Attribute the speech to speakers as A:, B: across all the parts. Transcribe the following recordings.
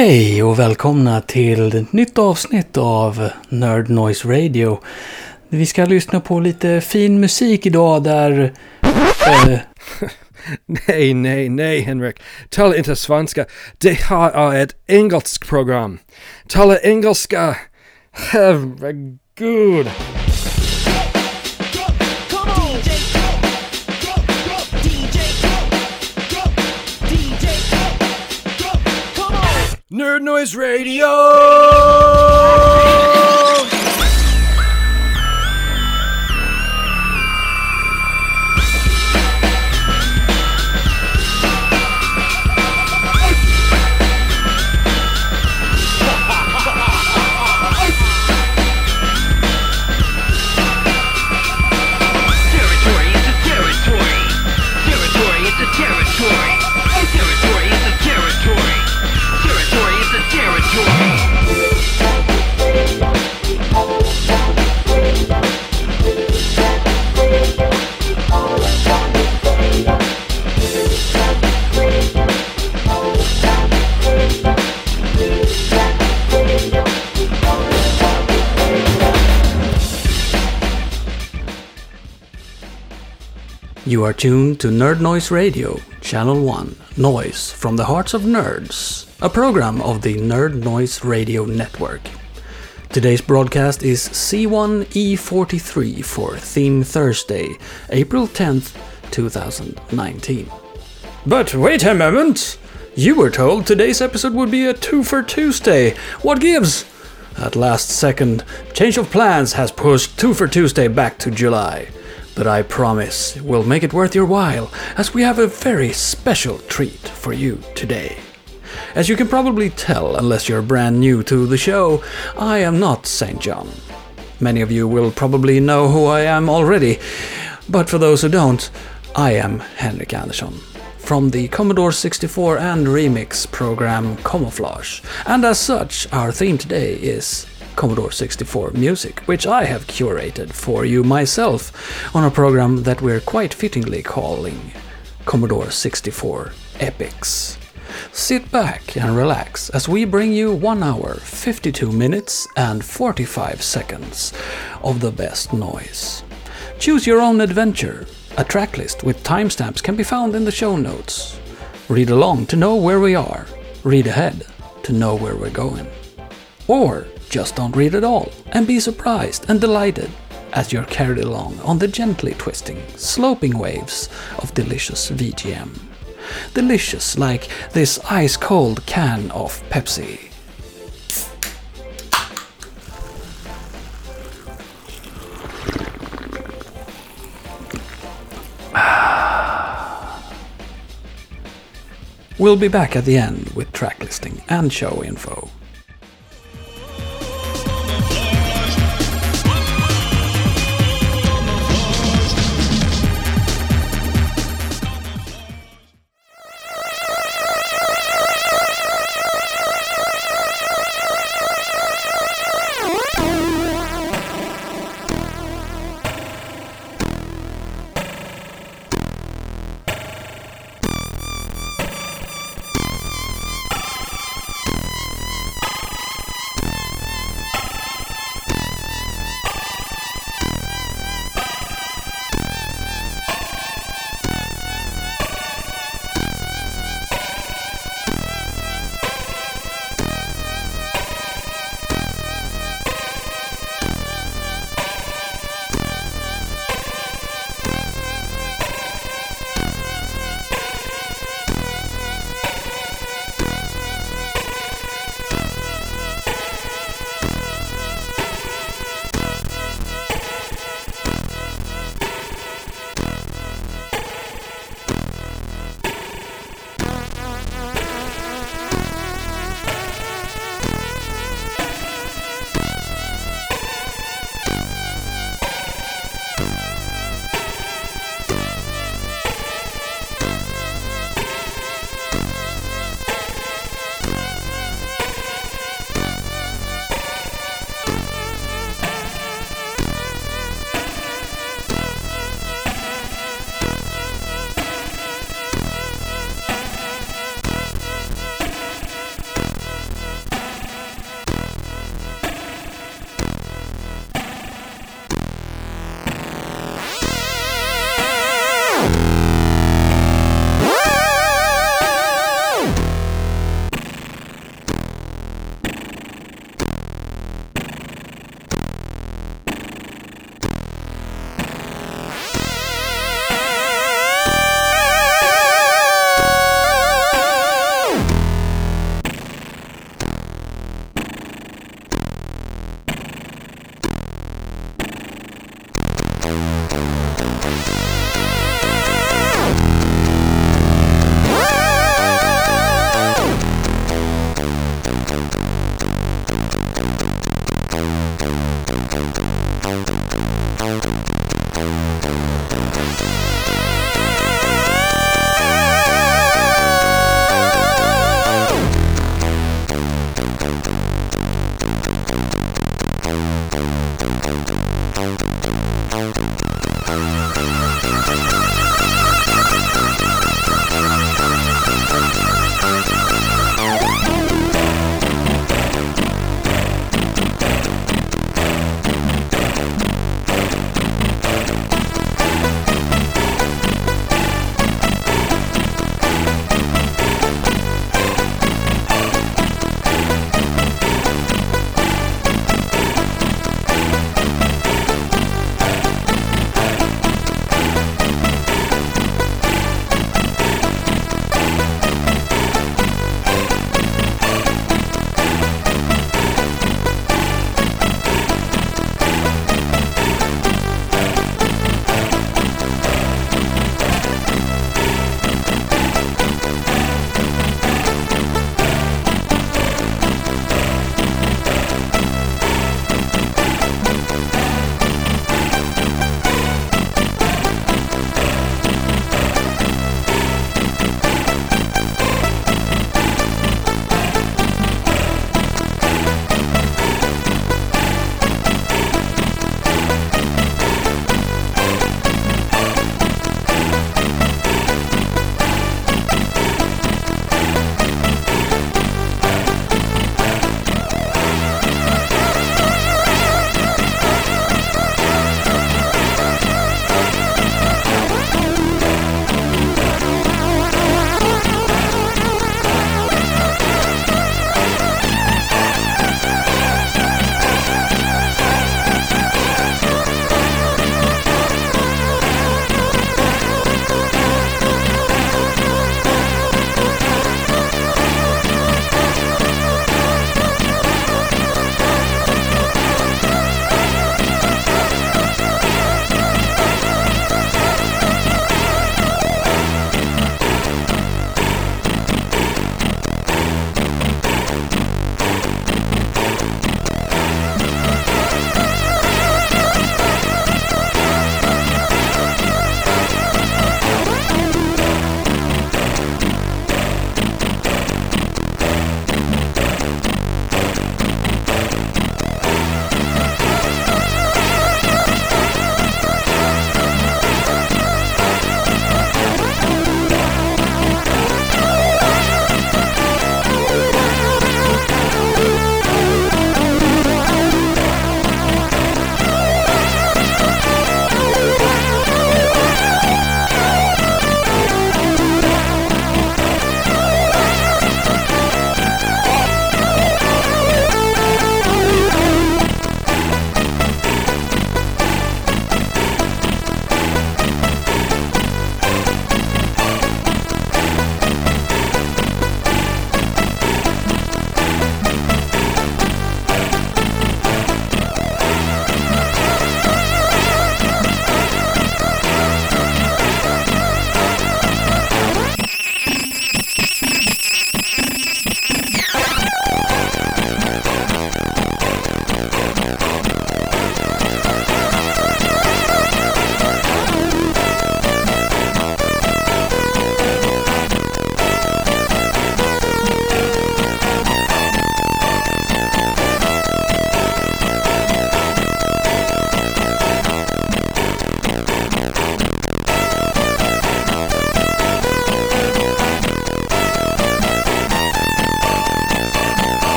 A: Hej och välkomna till ett nytt avsnitt av Nerd Noise Radio. Vi ska lyssna på lite fin musik idag där... Äh...
B: Nej, nej, nej Henrik. Tala inte svenska. Det här är ett engelskt program. Tala engelska. Herregud. Nerd Noise Radio!
A: You are tuned to Nerd Noise Radio, Channel 1, Noise from the Hearts of Nerds, a program of the Nerd Noise Radio Network. Today's broadcast is C1E43 for Theme Thursday, April 10th, 2019. But wait a moment! You were told today's episode would be a two for Tuesday. What gives? At last second, change of plans has pushed Two for Tuesday back to July. But I promise we'll make it worth your while, as we have a very special treat for you today. As you can probably tell, unless you're brand new to the show, I am not St. John. Many of you will probably know who I am already, but for those who don't, I am Henrik Andersson from the Commodore 64 and Remix program Commoflage, and as such, our theme today is Commodore 64 music, which I have curated for you myself on a program that we're quite fittingly calling Commodore 64 Epics. Sit back and relax as we bring you 1 hour, 52 minutes, and 45 seconds of the best noise. Choose your own adventure. A tracklist with timestamps can be found in the show notes. Read along to know where we are. Read ahead to know where we're going. Or just don't read at all and be surprised and delighted as you're carried along on the gently twisting, sloping waves of delicious VGM. Delicious like this ice cold can of Pepsi. Ah. We'll be back at the end with track listing and show info.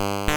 C: you.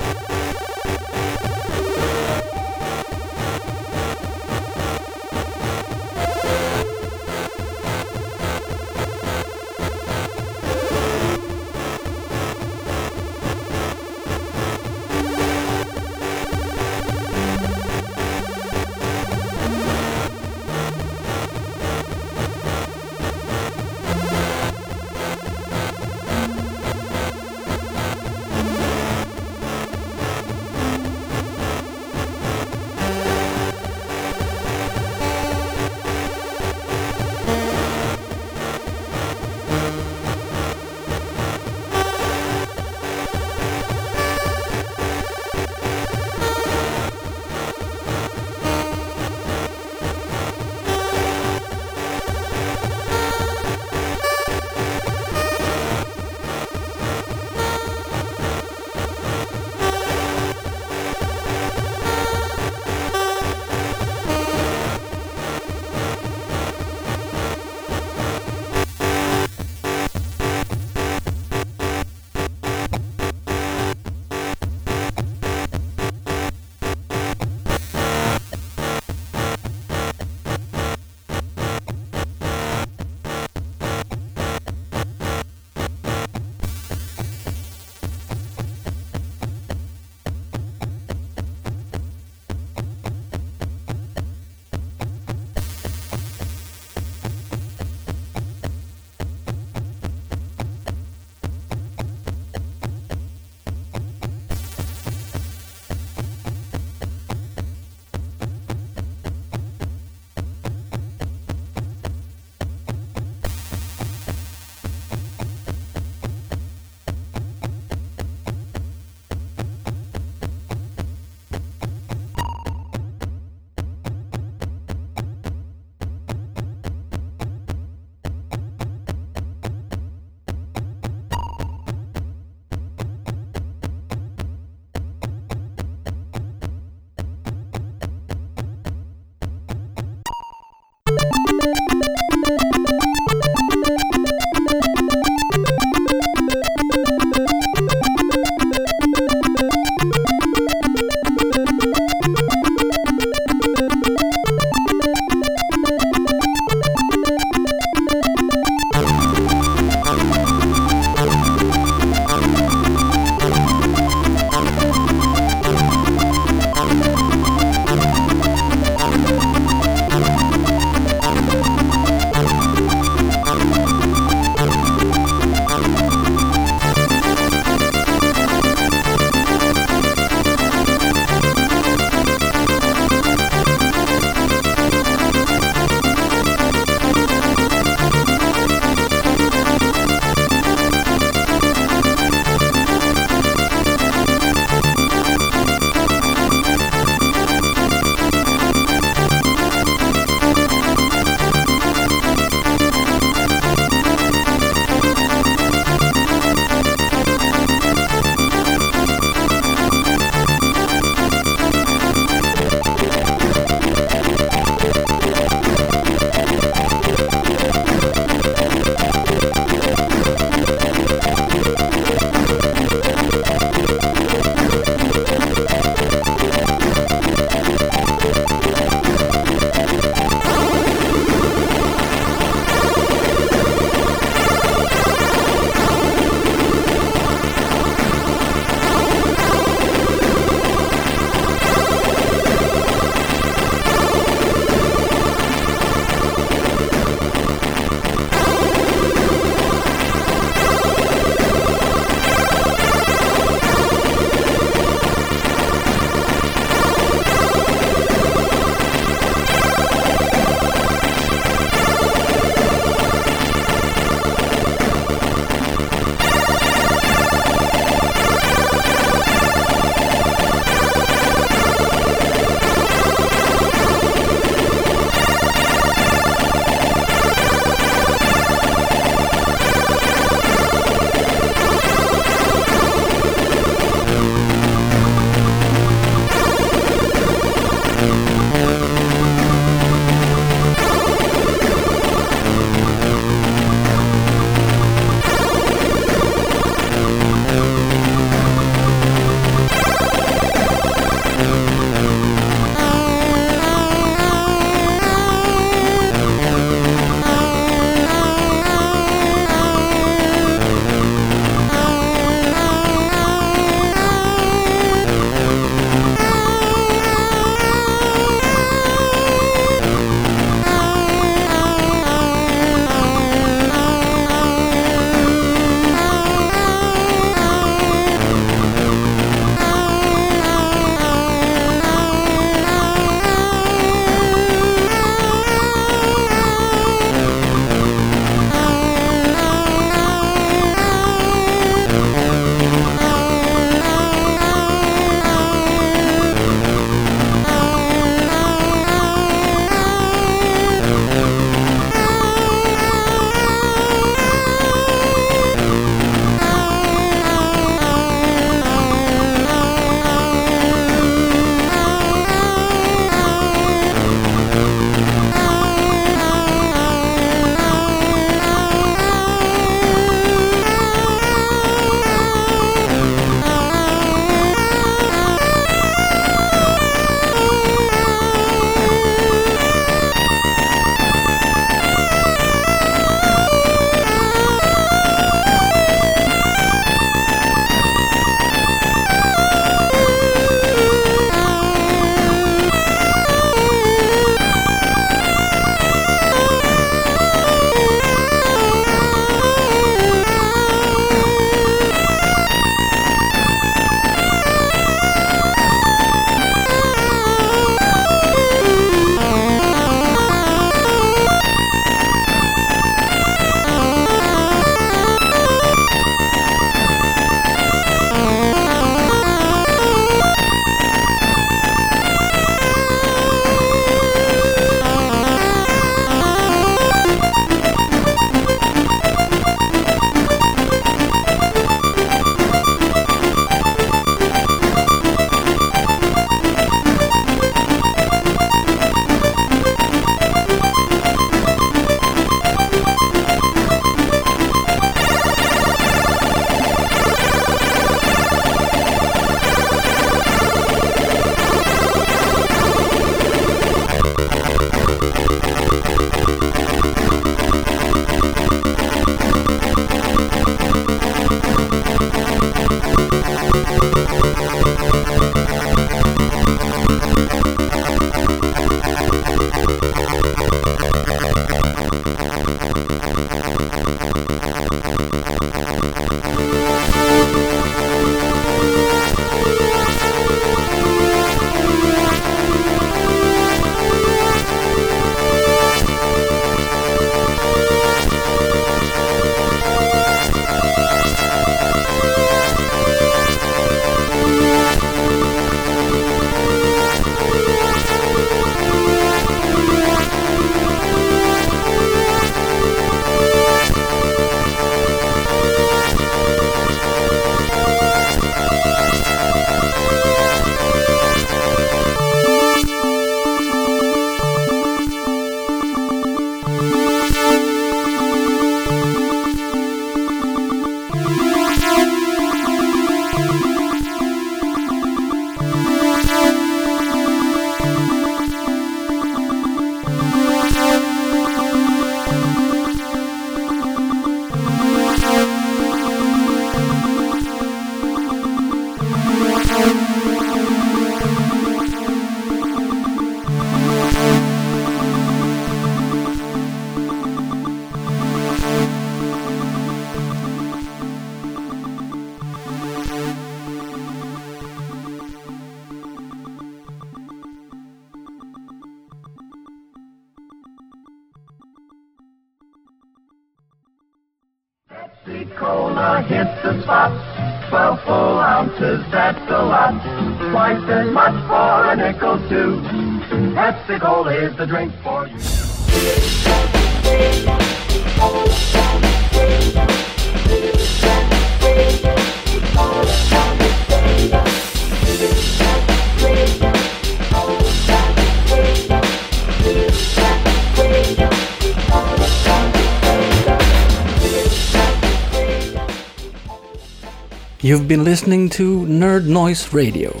A: You've been listening to Nerd Noise Radio.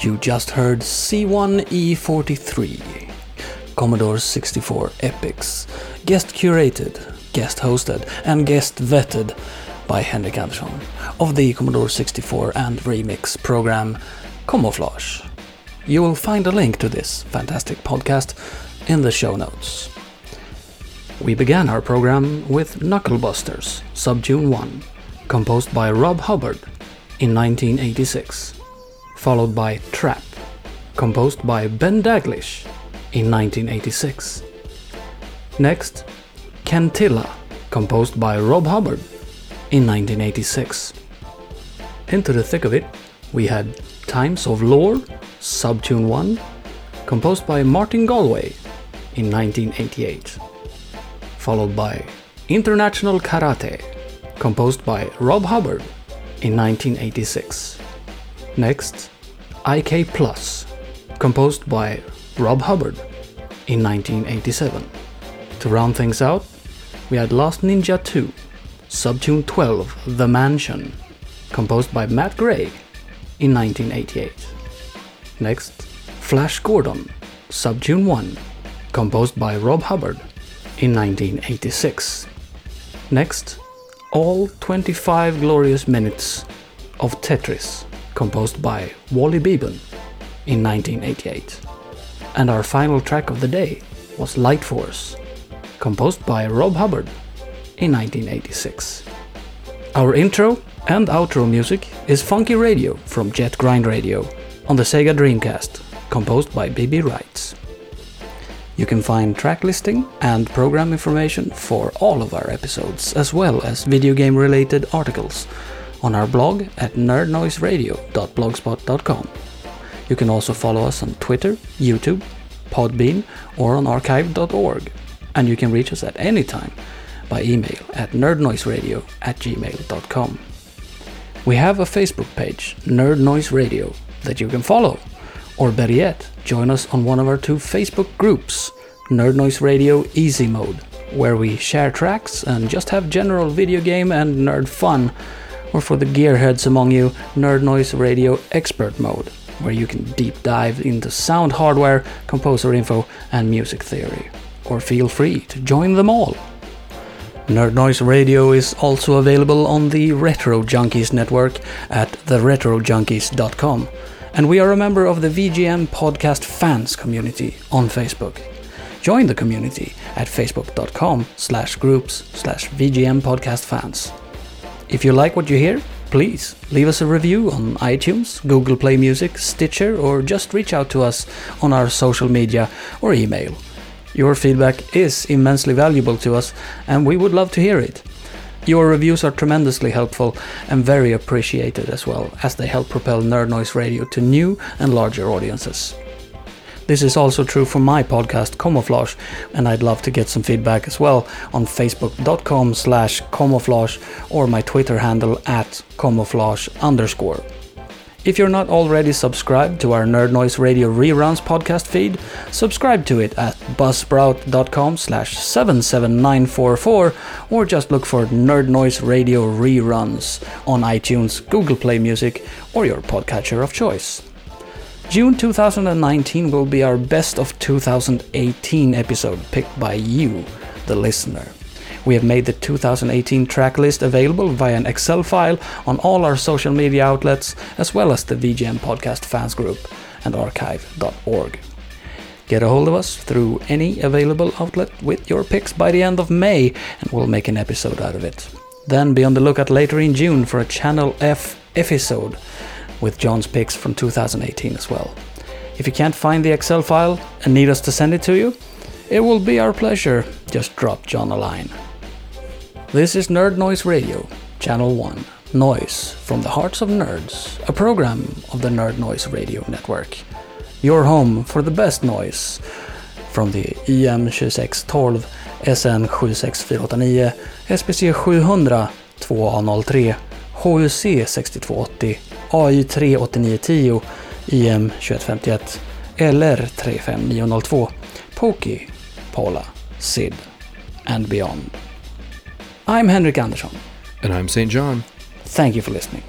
A: You just heard C1E43, Commodore 64 Epics, guest curated, guest hosted, and guest vetted by Henrik Andersson of the Commodore 64 and remix program Commoflage. You will find a link to this fantastic podcast in the show notes. We began our program with Knucklebusters, Subtune 1, composed by Rob Hubbard in 1986, followed by Trap, composed by Ben Daglish in 1986. Next, Kentilla, composed by Rob Hubbard in 1986. Into the thick of it, we had Times of Lore, Subtune 1, composed by Martin Galway in 1988, followed by International Karate, composed by Rob Hubbard in 1986. Next, IK Plus, composed by Rob Hubbard in 1987. To round things out, we had Last Ninja 2, Subtune 12, The Mansion, composed by Matt Gray in 1988. Next, Flash Gordon, Subtune 1, composed by Rob Hubbard in 1986. Next, All 25 Glorious Minutes of Tetris, composed by Wally Beben in 1988. And our final track of the day was Light Force, composed by Rob Hubbard in 1986. Our intro and outro music is Funky Radio from Jet Grind Radio on the Sega Dreamcast, composed by BB Rights. You can find track listing and program information for all of our episodes, as well as video game related articles, on our blog at nerdnoiseradio.blogspot.com. You can also follow us on Twitter, YouTube, Podbean, or on archive.org. And you can reach us at any time by email at nerdnoiseradio at gmail.com. We have a Facebook page, Nerd Noise Radio, that you can follow. Or better yet, join us on one of our two Facebook groups, Nerd Noise Radio Easy Mode, where we share tracks and just have general video game and nerd fun. Or for the gearheads among you, Nerd Noise Radio Expert Mode, where you can deep dive into sound hardware, composer info, and music theory. Or feel free to join them all. Nerd Noise Radio is also available on the Retro Junkies network at theretrojunkies.com, and we are a member of the VGM Podcast Fans community on Facebook. Join the community at facebook.com slash groups slash VGM Podcast Fans. If you like what you hear, please leave us a review on iTunes, Google Play Music, Stitcher, or just reach out to us on our social media or email. Your feedback is immensely valuable to us, and we would love to hear it. Your reviews are tremendously helpful and very appreciated as well, as they help propel Nerd Noise Radio to new and larger audiences. This is also true for my podcast Commoflage, and I'd love to get some feedback as well on facebook.com slash commoflage or my Twitter handle at commoflage underscore. If you're not already subscribed to our Nerd Noise Radio Reruns podcast feed, subscribe to it at buzzsprout.com slash 77944 or just look for Nerd Noise Radio Reruns on iTunes, Google Play Music, or your podcatcher of choice. June 2019 will be our best of 2018 episode picked by you, the listener. We have made the 2018 track list available via an Excel file on all our social media outlets, as well as the VGM Podcast Fans Group and archive.org. Get a hold of us through any available outlet with your picks by the end of May, and we'll make an episode out of it. Then be on the lookout later in June for a Channel F episode with John's picks from 2018 as well. If you can't find the Excel file and need us to send it to you, it will be our pleasure. Just drop John a line. This is Nerd Noise Radio. Channel 1, Noise from the Hearts of Nerds, a program of the Nerd Noise Radio Network. Your home for the best noise from the IM2612, SN76489, SPC 700, 2A03, HUC 6280, AI 38910, IM 2151, LR 35902, Poki, Paula, Sid, and beyond. I'm Henrik Andersson.
B: And I'm St. John.
A: Thank you for listening.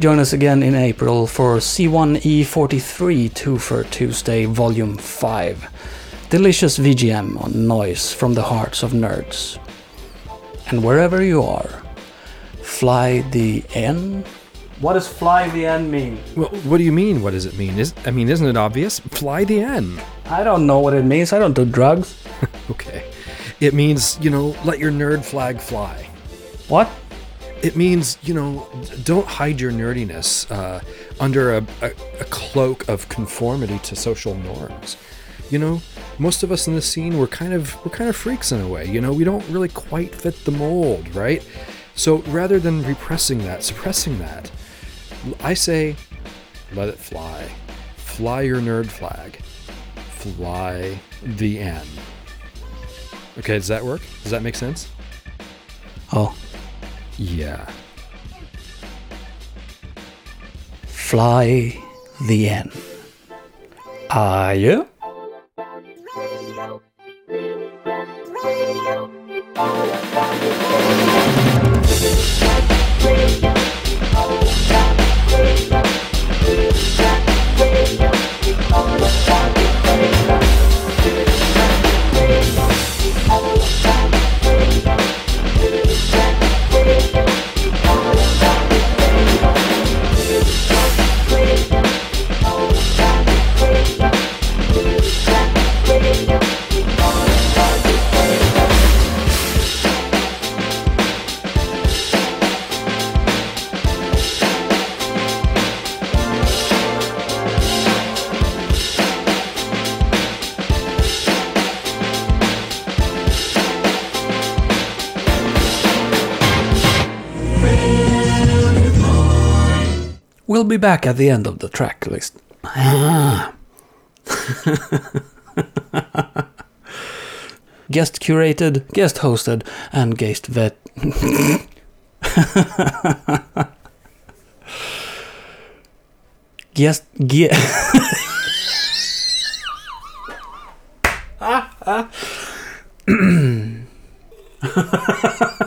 A: Join us again in April for C1E43 Two for Tuesday Volume 5. Delicious VGM on noise from the hearts of nerds. And wherever you are, fly the N? What does fly the N mean?
B: Well, what do you mean? What does it mean? Is I mean, isn't it obvious? Fly the N.
A: I don't know what it means. I don't do drugs.
B: Okay. It means, you know, let your nerd flag fly.
A: What?
B: It means, you know, don't hide your nerdiness uh, under a, a, a cloak of conformity to social norms. You know, most of us in the scene we're kind of we're kind of freaks in a way. You know, we don't really quite fit the mold, right? So rather than repressing that, suppressing that, I say, let it fly. Fly your nerd flag. Fly the N. Okay, does that work? Does that make sense?
A: Oh,
B: Yeah.
A: fly the N. Are you? We'll be back at the end of the track list. Ah. guest curated, guest hosted, and guest vet. guest. Ge- ah, ah.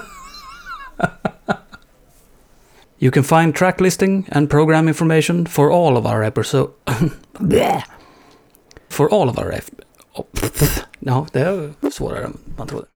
A: You can find track listing and program information for all of our episode. for all of our... F- oh, no, det är svårare än man trodde.